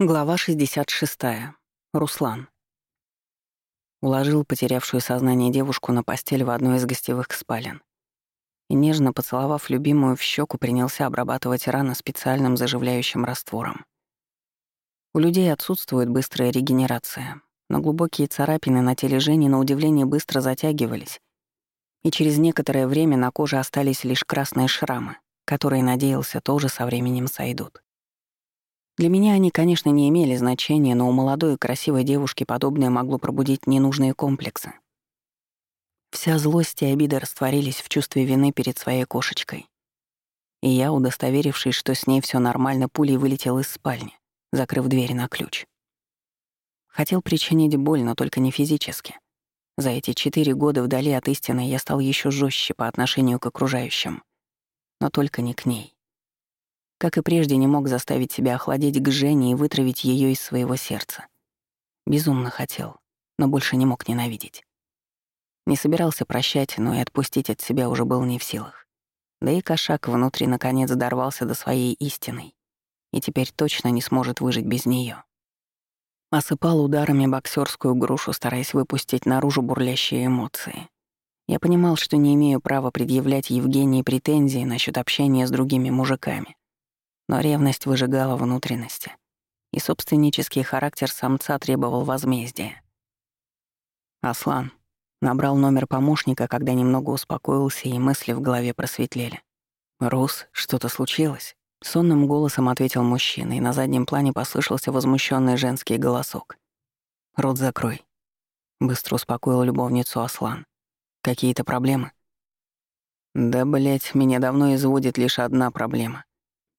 Глава 66. Руслан. Уложил потерявшую сознание девушку на постель в одной из гостевых спален. И нежно поцеловав любимую в щеку, принялся обрабатывать раны специальным заживляющим раствором. У людей отсутствует быстрая регенерация, но глубокие царапины на теле Жени на удивление быстро затягивались, и через некоторое время на коже остались лишь красные шрамы, которые, надеялся, тоже со временем сойдут. Для меня они, конечно, не имели значения, но у молодой и красивой девушки подобное могло пробудить ненужные комплексы. Вся злость и обида растворились в чувстве вины перед своей кошечкой. И я, удостоверившись, что с ней все нормально, пулей вылетел из спальни, закрыв дверь на ключ. Хотел причинить боль, но только не физически. За эти четыре года вдали от истины я стал еще жестче по отношению к окружающим. Но только не к ней. Как и прежде, не мог заставить себя охладеть к Жене и вытравить ее из своего сердца. Безумно хотел, но больше не мог ненавидеть. Не собирался прощать, но и отпустить от себя уже был не в силах. Да и кошак внутри наконец дорвался до своей истины и теперь точно не сможет выжить без нее. Осыпал ударами боксерскую грушу, стараясь выпустить наружу бурлящие эмоции. Я понимал, что не имею права предъявлять Евгении претензии насчет общения с другими мужиками но ревность выжигала внутренности, и собственнический характер самца требовал возмездия. Аслан набрал номер помощника, когда немного успокоился и мысли в голове просветлели. «Рус, что-то случилось?» Сонным голосом ответил мужчина, и на заднем плане послышался возмущенный женский голосок. «Рот закрой». Быстро успокоил любовницу Аслан. «Какие-то проблемы?» «Да, блять, меня давно изводит лишь одна проблема.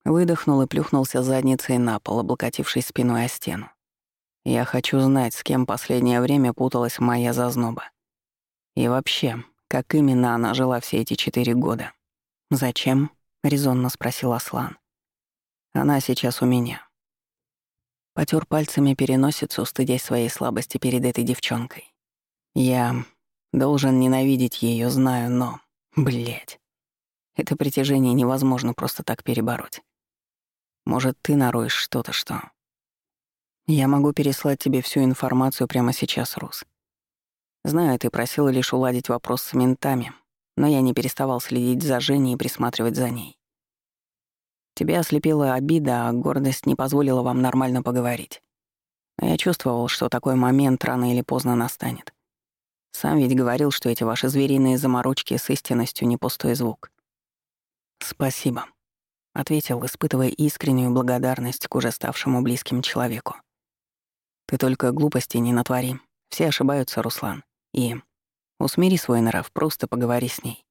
Выдохнул и плюхнулся задницей на пол, облокотившись спиной о стену. Я хочу знать, с кем последнее время путалась моя зазноба. И вообще, как именно она жила все эти четыре года. «Зачем?» — резонно спросил Аслан. «Она сейчас у меня». Потер пальцами переносицу, стыдясь своей слабости перед этой девчонкой. Я должен ненавидеть ее, знаю, но... Блять. Это притяжение невозможно просто так перебороть. Может, ты нароешь что-то, что... Я могу переслать тебе всю информацию прямо сейчас, Рус. Знаю, ты просила лишь уладить вопрос с ментами, но я не переставал следить за Женей и присматривать за ней. Тебя ослепила обида, а гордость не позволила вам нормально поговорить. Но я чувствовал, что такой момент рано или поздно настанет. Сам ведь говорил, что эти ваши звериные заморочки с истинностью не пустой звук. Спасибо ответил, испытывая искреннюю благодарность к уже ставшему близким человеку. Ты только глупости не натвори. Все ошибаются, Руслан. И усмири свой нрав, просто поговори с ней.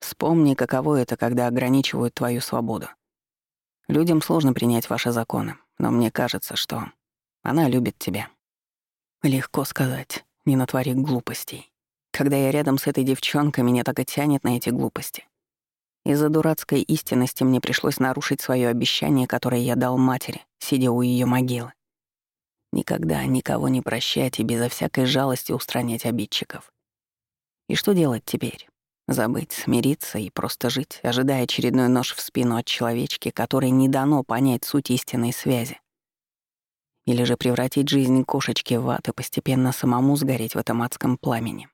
Вспомни, каково это, когда ограничивают твою свободу. Людям сложно принять ваши законы, но мне кажется, что она любит тебя. Легко сказать, не натвори глупостей. Когда я рядом с этой девчонкой, меня так и тянет на эти глупости. Из-за дурацкой истинности мне пришлось нарушить свое обещание, которое я дал матери, сидя у ее могилы. Никогда никого не прощать и безо всякой жалости устранять обидчиков. И что делать теперь? Забыть, смириться и просто жить, ожидая очередной нож в спину от человечки, которой не дано понять суть истинной связи. Или же превратить жизнь кошечки в ад и постепенно самому сгореть в этом адском пламени.